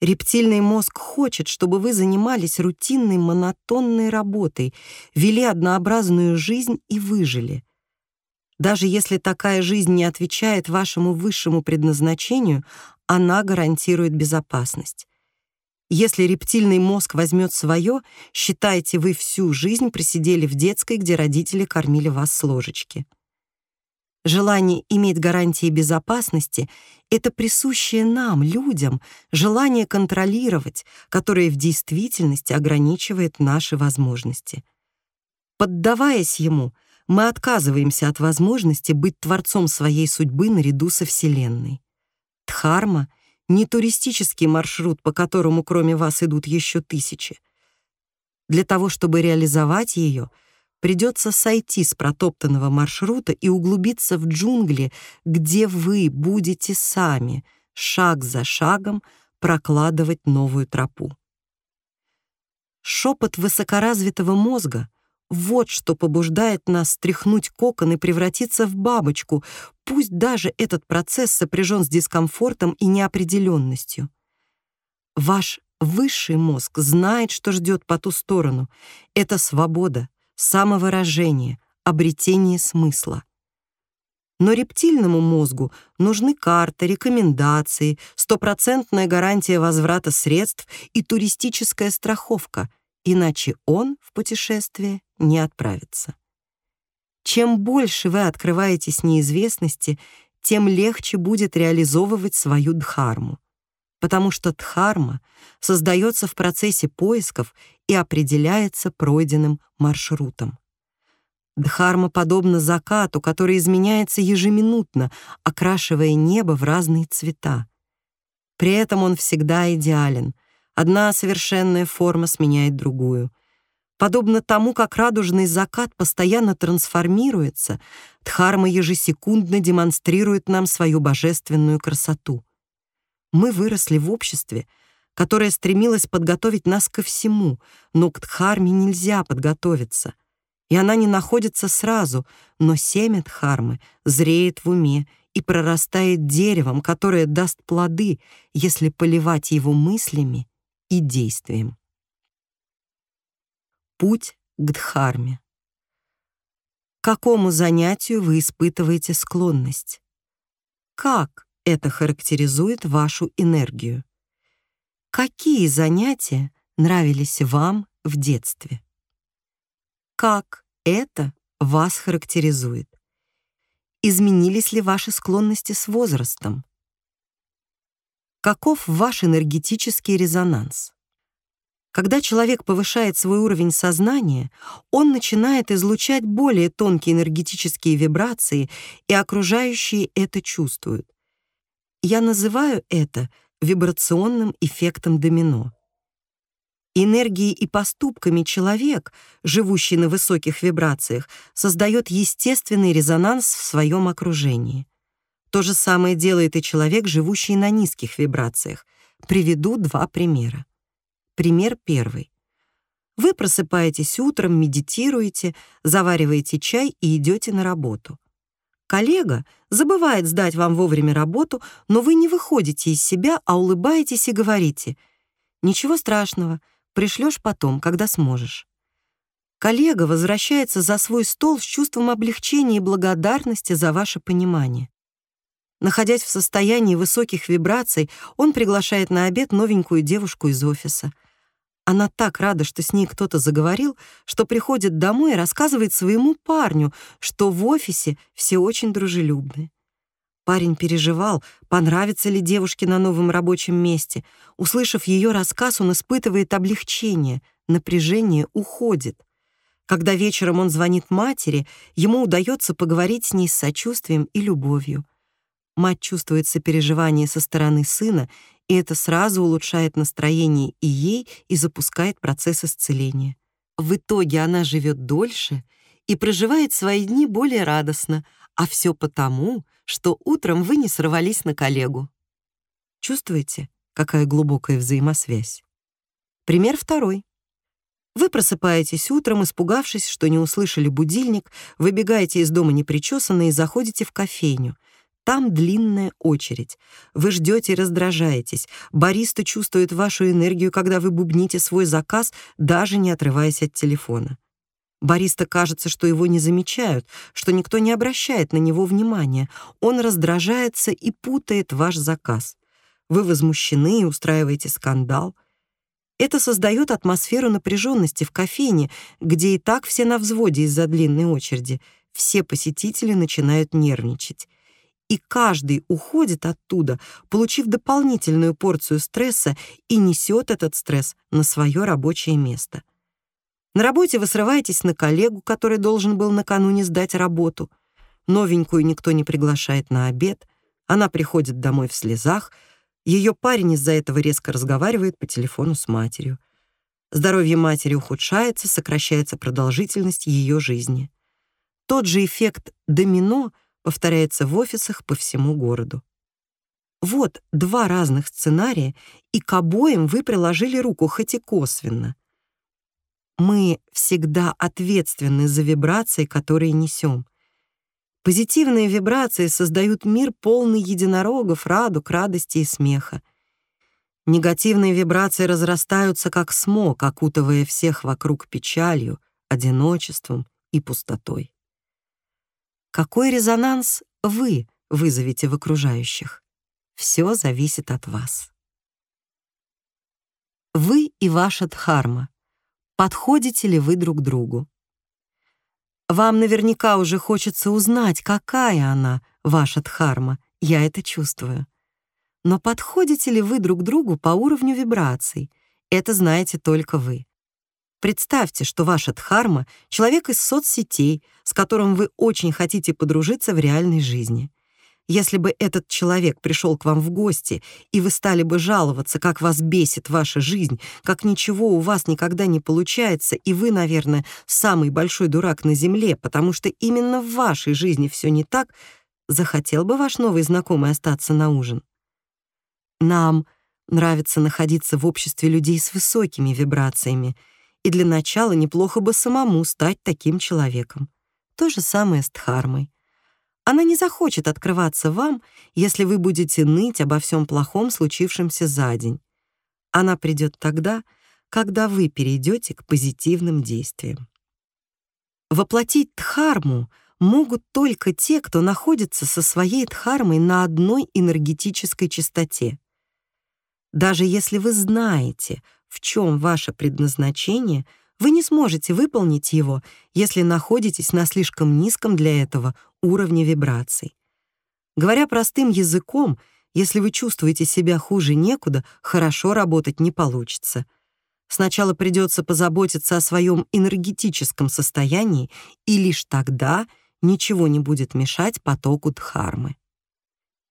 Рептильный мозг хочет, чтобы вы занимались рутинной монотонной работой, вели однообразную жизнь и выжили. Даже если такая жизнь не отвечает вашему высшему предназначению, она гарантирует безопасность. Если рептильный мозг возьмет свое, считайте, вы всю жизнь просидели в детской, где родители кормили вас с ложечки. Желание иметь гарантии безопасности — это присущее нам, людям, желание контролировать, которое в действительности ограничивает наши возможности. Поддаваясь ему, мы отказываемся от возможности быть творцом своей судьбы наряду со Вселенной. Дхарма — не туристический маршрут, по которому кроме вас идут еще тысячи. Для того, чтобы реализовать ее — придется сойти с протоптанного маршрута и углубиться в джунгли, где вы будете сами, шаг за шагом, прокладывать новую тропу. Шепот высокоразвитого мозга — вот что побуждает нас стряхнуть кокон и превратиться в бабочку, пусть даже этот процесс сопряжен с дискомфортом и неопределенностью. Ваш высший мозг знает, что ждет по ту сторону. Это свобода, самовыражение, обретение смысла. Но рептильному мозгу нужны карты, рекомендации, стопроцентная гарантия возврата средств и туристическая страховка, иначе он в путешествие не отправится. Чем больше вы открываетесь неизвестности, тем легче будет реализовывать свою дхарму, потому что дхарма создается в процессе поисков и определяется пройденным маршрутом. Дхарма подобна закату, который изменяется ежеминутно, окрашивая небо в разные цвета. При этом он всегда идеален. Одна совершенная форма сменяет другую. Подобно тому, как радужный закат постоянно трансформируется, Дхарма ежесекундно демонстрирует нам свою божественную красоту. Мы выросли в обществе, которая стремилась подготовить нас ко всему, но к Дхарме нельзя подготовиться. И она не находится сразу, но семя Дхармы зреет в уме и прорастает деревом, которое даст плоды, если поливать его мыслями и действием. Путь к Дхарме. К какому занятию вы испытываете склонность? Как это характеризует вашу энергию? Какие занятия нравились вам в детстве? Как это вас характеризует? Изменились ли ваши склонности с возрастом? Каков ваш энергетический резонанс? Когда человек повышает свой уровень сознания, он начинает излучать более тонкие энергетические вибрации, и окружающие это чувствуют. Я называю это вибрационным эффектом домино. Энергией и поступками человек, живущий на высоких вибрациях, создает естественный резонанс в своем окружении. То же самое делает и человек, живущий на низких вибрациях. Приведу два примера. Пример первый. Вы просыпаетесь утром, медитируете, завариваете чай и идете на работу. Коллега забывает сдать вам вовремя работу, но вы не выходите из себя, а улыбаетесь и говорите «Ничего страшного, пришлешь потом, когда сможешь». Коллега возвращается за свой стол с чувством облегчения и благодарности за ваше понимание. Находясь в состоянии высоких вибраций, он приглашает на обед новенькую девушку из офиса. Она так рада, что с ней кто-то заговорил, что приходит домой и рассказывает своему парню, что в офисе все очень дружелюбны. Парень переживал, понравится ли девушке на новом рабочем месте. Услышав ее рассказ, он испытывает облегчение, напряжение уходит. Когда вечером он звонит матери, ему удается поговорить с ней с сочувствием и любовью. Мать чувствует сопереживание со стороны сына и это сразу улучшает настроение и ей, и запускает процесс исцеления. В итоге она живет дольше и проживает свои дни более радостно, а все потому, что утром вы не сорвались на коллегу. Чувствуете, какая глубокая взаимосвязь? Пример второй. Вы просыпаетесь утром, испугавшись, что не услышали будильник, выбегаете из дома непричесанные и заходите в кофейню — там длинная очередь. Вы ждете и раздражаетесь. Бариста чувствует вашу энергию, когда вы бубните свой заказ, даже не отрываясь от телефона. Бариста кажется, что его не замечают, что никто не обращает на него внимания. Он раздражается и путает ваш заказ. Вы возмущены и устраиваете скандал. Это создает атмосферу напряженности в кофейне, где и так все на взводе из-за длинной очереди. Все посетители начинают нервничать и каждый уходит оттуда, получив дополнительную порцию стресса и несет этот стресс на свое рабочее место. На работе вы срываетесь на коллегу, который должен был накануне сдать работу. Новенькую никто не приглашает на обед. Она приходит домой в слезах. Ее парень из-за этого резко разговаривает по телефону с матерью. Здоровье матери ухудшается, сокращается продолжительность ее жизни. Тот же эффект домино — повторяется в офисах по всему городу. Вот два разных сценария, и к обоим вы приложили руку, хоть и косвенно. Мы всегда ответственны за вибрации, которые несем. Позитивные вибрации создают мир полный единорогов, радуг, радости и смеха. Негативные вибрации разрастаются как смог, окутывая всех вокруг печалью, одиночеством и пустотой. Какой резонанс вы вызовете в окружающих? Все зависит от вас. Вы и ваша дхарма. Подходите ли вы друг другу? Вам наверняка уже хочется узнать, какая она, ваша дхарма. Я это чувствую. Но подходите ли вы друг другу по уровню вибраций? Это знаете только вы. Представьте, что ваша дхарма — человек из соцсетей, с которым вы очень хотите подружиться в реальной жизни. Если бы этот человек пришел к вам в гости, и вы стали бы жаловаться, как вас бесит ваша жизнь, как ничего у вас никогда не получается, и вы, наверное, самый большой дурак на земле, потому что именно в вашей жизни все не так, захотел бы ваш новый знакомый остаться на ужин? Нам нравится находиться в обществе людей с высокими вибрациями — и для начала неплохо бы самому стать таким человеком. То же самое с Дхармой. Она не захочет открываться вам, если вы будете ныть обо всем плохом, случившемся за день. Она придет тогда, когда вы перейдете к позитивным действиям. Воплотить дхарму могут только те, кто находится со своей дхармой на одной энергетической частоте. Даже если вы знаете, в чем ваше предназначение, вы не сможете выполнить его, если находитесь на слишком низком для этого уровне вибраций. Говоря простым языком, если вы чувствуете себя хуже некуда, хорошо работать не получится. Сначала придется позаботиться о своем энергетическом состоянии, и лишь тогда ничего не будет мешать потоку дхармы.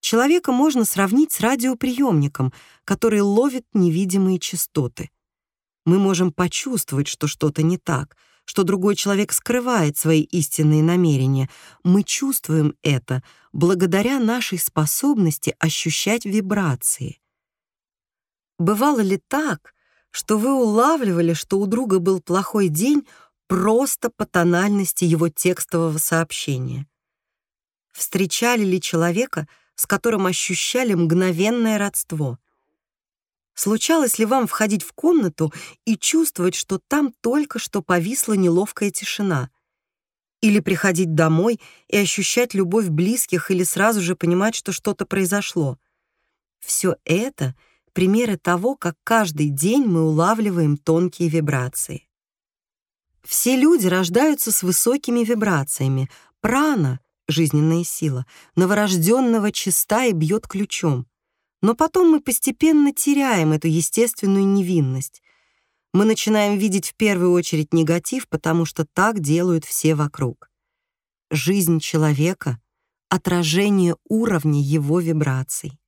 Человека можно сравнить с радиоприемником, который ловит невидимые частоты. Мы можем почувствовать, что что-то не так, что другой человек скрывает свои истинные намерения. Мы чувствуем это благодаря нашей способности ощущать вибрации. Бывало ли так, что вы улавливали, что у друга был плохой день просто по тональности его текстового сообщения? Встречали ли человека, с которым ощущали мгновенное родство. Случалось ли вам входить в комнату и чувствовать, что там только что повисла неловкая тишина? Или приходить домой и ощущать любовь близких или сразу же понимать, что что-то произошло? Все это — примеры того, как каждый день мы улавливаем тонкие вибрации. Все люди рождаются с высокими вибрациями. Прана жизненная сила, новорожденного чиста и бьет ключом. Но потом мы постепенно теряем эту естественную невинность. Мы начинаем видеть в первую очередь негатив, потому что так делают все вокруг. Жизнь человека — отражение уровня его вибраций.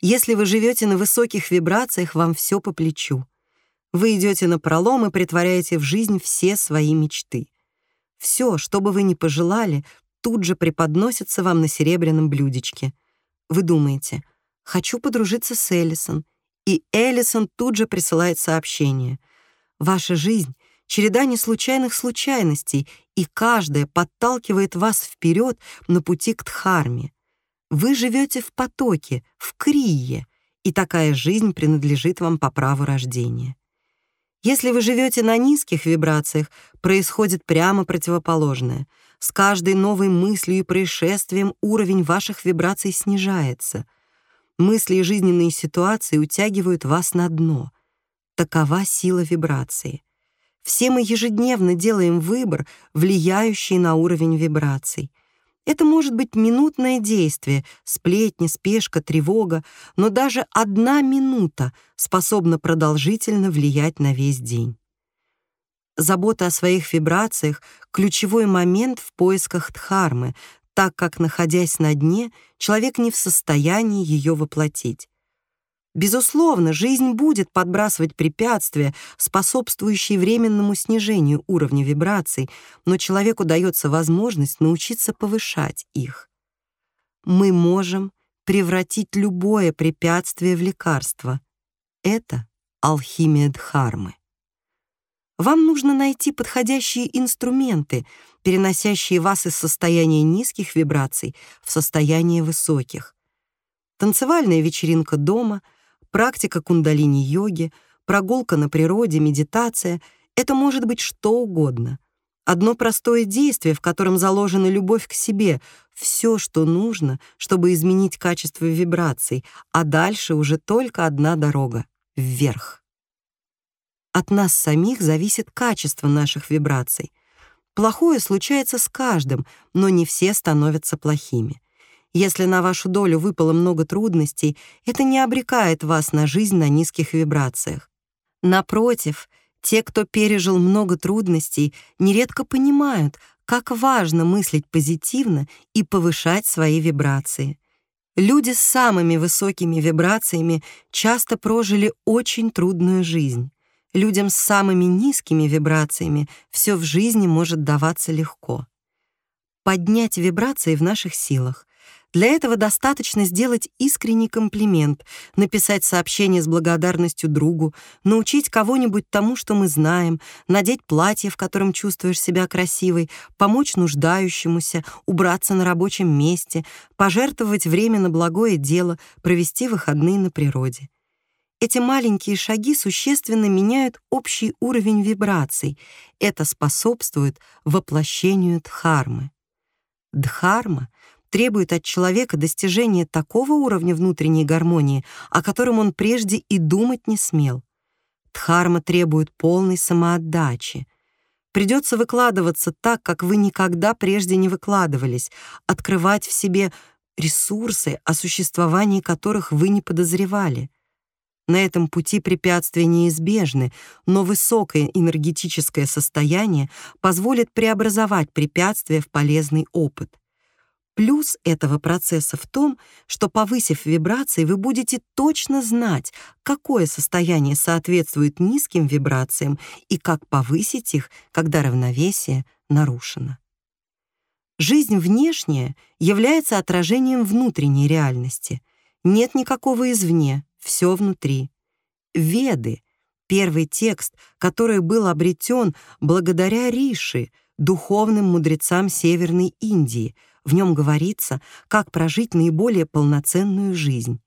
Если вы живете на высоких вибрациях, вам все по плечу. Вы идете на пролом и притворяете в жизнь все свои мечты. Все, что бы вы ни пожелали, тут же преподносится вам на серебряном блюдечке. Вы думаете, хочу подружиться с Эллисон, и Эллисон тут же присылает сообщение. Ваша жизнь — череда неслучайных случайностей, и каждая подталкивает вас вперед на пути к Дхарме. Вы живете в потоке, в крие, и такая жизнь принадлежит вам по праву рождения. Если вы живете на низких вибрациях, происходит прямо противоположное — с каждой новой мыслью и происшествием уровень ваших вибраций снижается. Мысли и жизненные ситуации утягивают вас на дно. Такова сила вибрации. Все мы ежедневно делаем выбор, влияющий на уровень вибраций. Это может быть минутное действие, сплетни, спешка, тревога, но даже одна минута способна продолжительно влиять на весь день. Забота о своих вибрациях — ключевой момент в поисках дхармы, так как, находясь на дне, человек не в состоянии ее воплотить. Безусловно, жизнь будет подбрасывать препятствия, способствующие временному снижению уровня вибраций, но человеку дается возможность научиться повышать их. Мы можем превратить любое препятствие в лекарство. Это алхимия Дхармы. Вам нужно найти подходящие инструменты, переносящие вас из состояния низких вибраций в состояние высоких. Танцевальная вечеринка дома, практика кундалини-йоги, прогулка на природе, медитация — это может быть что угодно. Одно простое действие, в котором заложена любовь к себе, все, что нужно, чтобы изменить качество вибраций, а дальше уже только одна дорога — вверх. От нас самих зависит качество наших вибраций. Плохое случается с каждым, но не все становятся плохими. Если на вашу долю выпало много трудностей, это не обрекает вас на жизнь на низких вибрациях. Напротив, те, кто пережил много трудностей, нередко понимают, как важно мыслить позитивно и повышать свои вибрации. Люди с самыми высокими вибрациями часто прожили очень трудную жизнь. Людям с самыми низкими вибрациями все в жизни может даваться легко. Поднять вибрации в наших силах. Для этого достаточно сделать искренний комплимент, написать сообщение с благодарностью другу, научить кого-нибудь тому, что мы знаем, надеть платье, в котором чувствуешь себя красивой, помочь нуждающемуся, убраться на рабочем месте, пожертвовать время на благое дело, провести выходные на природе. Эти маленькие шаги существенно меняют общий уровень вибраций. Это способствует воплощению дхармы. Дхарма требует от человека достижения такого уровня внутренней гармонии, о котором он прежде и думать не смел. Дхарма требует полной самоотдачи. Придется выкладываться так, как вы никогда прежде не выкладывались, открывать в себе ресурсы, о существовании которых вы не подозревали. На этом пути препятствия неизбежны, но высокое энергетическое состояние позволит преобразовать препятствия в полезный опыт. Плюс этого процесса в том, что, повысив вибрации, вы будете точно знать, какое состояние соответствует низким вибрациям и как повысить их, когда равновесие нарушено. Жизнь внешняя является отражением внутренней реальности. Нет никакого извне, все внутри. Веды — первый текст, который был обретен благодаря Риши, духовным мудрецам Северной Индии. В нем говорится, как прожить наиболее полноценную жизнь.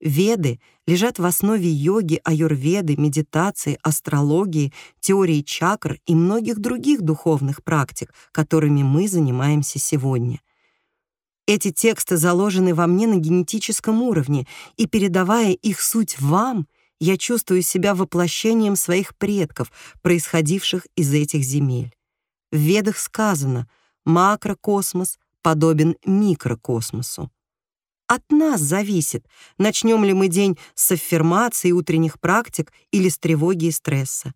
Веды лежат в основе йоги, аюрведы, медитации, астрологии, теории чакр и многих других духовных практик, которыми мы занимаемся сегодня. Эти тексты заложены во мне на генетическом уровне, и передавая их суть вам, я чувствую себя воплощением своих предков, происходивших из этих земель. В Ведах сказано «макрокосмос подобен микрокосмосу». От нас зависит, начнем ли мы день с аффирмации утренних практик или с тревоги и стресса.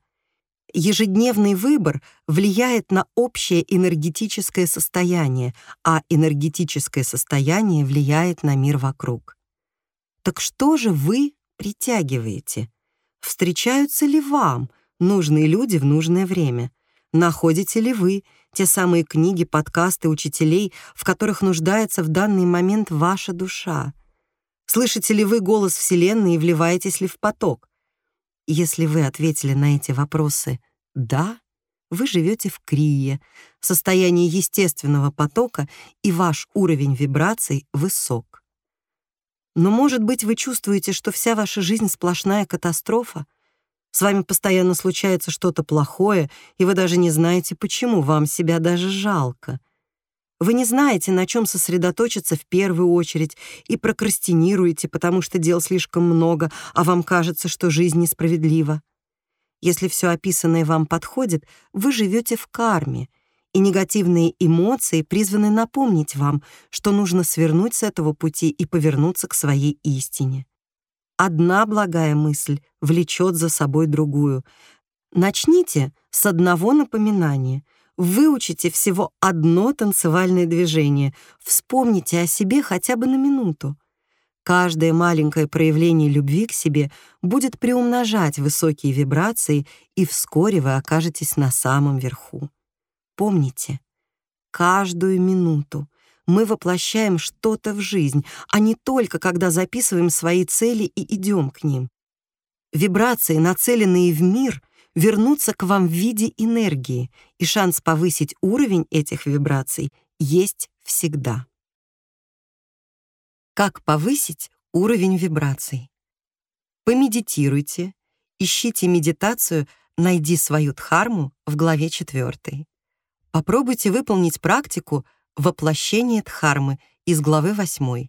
Ежедневный выбор влияет на общее энергетическое состояние, а энергетическое состояние влияет на мир вокруг. Так что же вы притягиваете? Встречаются ли вам нужные люди в нужное время? Находите ли вы те самые книги, подкасты учителей, в которых нуждается в данный момент ваша душа? Слышите ли вы голос Вселенной и вливаетесь ли в поток? Если вы ответили на эти вопросы «да», вы живете в крие, состоянии естественного потока, и ваш уровень вибраций высок. Но, может быть, вы чувствуете, что вся ваша жизнь сплошная катастрофа? С вами постоянно случается что-то плохое, и вы даже не знаете, почему вам себя даже жалко. Вы не знаете, на чем сосредоточиться в первую очередь, и прокрастинируете, потому что дел слишком много, а вам кажется, что жизнь несправедлива. Если все описанное вам подходит, вы живете в карме, и негативные эмоции призваны напомнить вам, что нужно свернуть с этого пути и повернуться к своей истине. Одна благая мысль влечет за собой другую. Начните с одного напоминания. Выучите всего одно танцевальное движение. Вспомните о себе хотя бы на минуту. Каждое маленькое проявление любви к себе будет приумножать высокие вибрации, и вскоре вы окажетесь на самом верху. Помните, каждую минуту мы воплощаем что-то в жизнь, а не только когда записываем свои цели и идем к ним. Вибрации, нацеленные в мир, вернутся к вам в виде энергии, и шанс повысить уровень этих вибраций есть всегда. Как повысить уровень вибраций? Помедитируйте, ищите медитацию «Найди свою дхарму» в главе 4. Попробуйте выполнить практику Воплощение Дхармы из главы 8.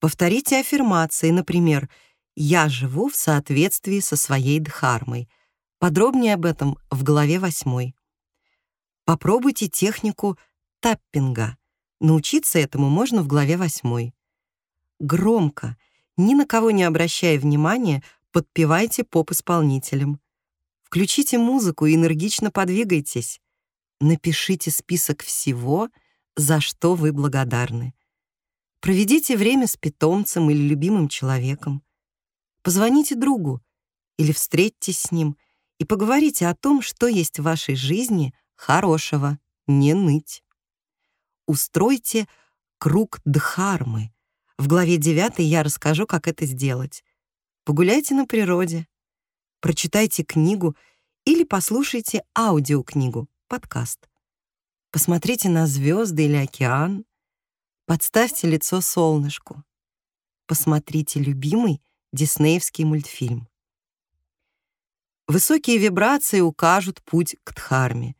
Повторите аффирмации, например, «Я живу в соответствии со своей Дхармой». Подробнее об этом в главе 8. Попробуйте технику таппинга. Научиться этому можно в главе 8. Громко, ни на кого не обращая внимания, подпевайте поп-исполнителям. Включите музыку и энергично подвигайтесь. Напишите список всего — за что вы благодарны. Проведите время с питомцем или любимым человеком. Позвоните другу или встретьтесь с ним и поговорите о том, что есть в вашей жизни хорошего, не ныть. Устройте круг Дхармы. В главе 9 я расскажу, как это сделать. Погуляйте на природе, прочитайте книгу или послушайте аудиокнигу, подкаст. Посмотрите на звезды или океан. Подставьте лицо солнышку. Посмотрите любимый диснеевский мультфильм. Высокие вибрации укажут путь к Дхарме.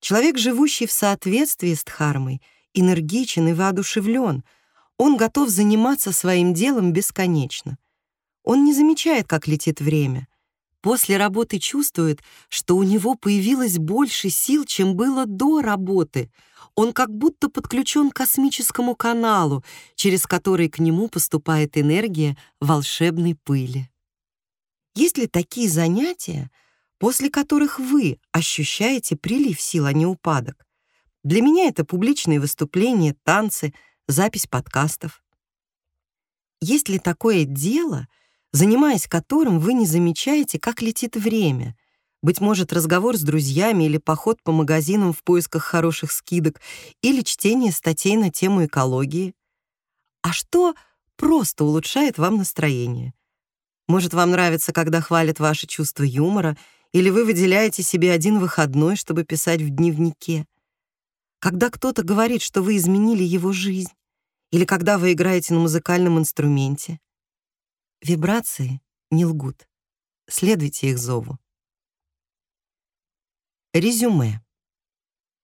Человек, живущий в соответствии с Дхармой, энергичен и воодушевлен. Он готов заниматься своим делом бесконечно. Он не замечает, как летит время. После работы чувствует, что у него появилось больше сил, чем было до работы. Он как будто подключен к космическому каналу, через который к нему поступает энергия волшебной пыли. Есть ли такие занятия, после которых вы ощущаете прилив сил, а не упадок? Для меня это публичные выступления, танцы, запись подкастов. Есть ли такое дело — занимаясь которым вы не замечаете, как летит время. Быть может, разговор с друзьями или поход по магазинам в поисках хороших скидок или чтение статей на тему экологии. А что просто улучшает вам настроение? Может, вам нравится, когда хвалят ваше чувство юмора, или вы выделяете себе один выходной, чтобы писать в дневнике? Когда кто-то говорит, что вы изменили его жизнь, или когда вы играете на музыкальном инструменте. Вибрации не лгут. Следуйте их зову. Резюме.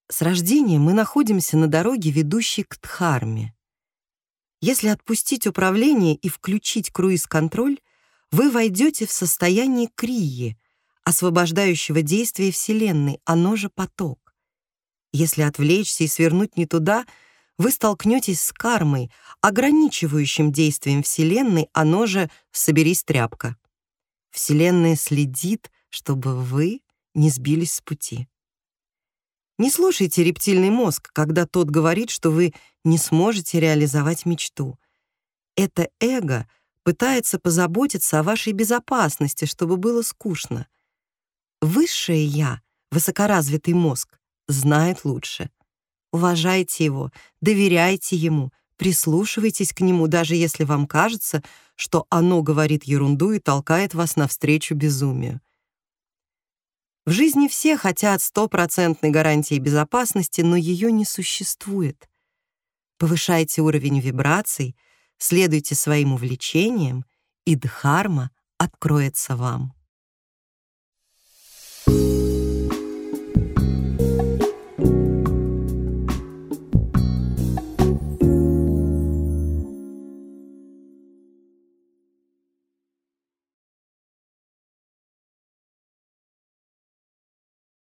С рождения мы находимся на дороге, ведущей к Дхарме. Если отпустить управление и включить круиз-контроль, вы войдете в состояние крии, освобождающего действия Вселенной, оно же поток. Если отвлечься и свернуть не туда — вы столкнетесь с кармой, ограничивающим действием Вселенной, оно же «соберись, тряпка». Вселенная следит, чтобы вы не сбились с пути. Не слушайте рептильный мозг, когда тот говорит, что вы не сможете реализовать мечту. Это эго пытается позаботиться о вашей безопасности, чтобы было скучно. Высшее «я», высокоразвитый мозг, знает лучше. Уважайте его, доверяйте ему, прислушивайтесь к нему, даже если вам кажется, что оно говорит ерунду и толкает вас навстречу безумию. В жизни все хотят стопроцентной гарантии безопасности, но ее не существует. Повышайте уровень вибраций, следуйте своим увлечениям, и дхарма откроется вам.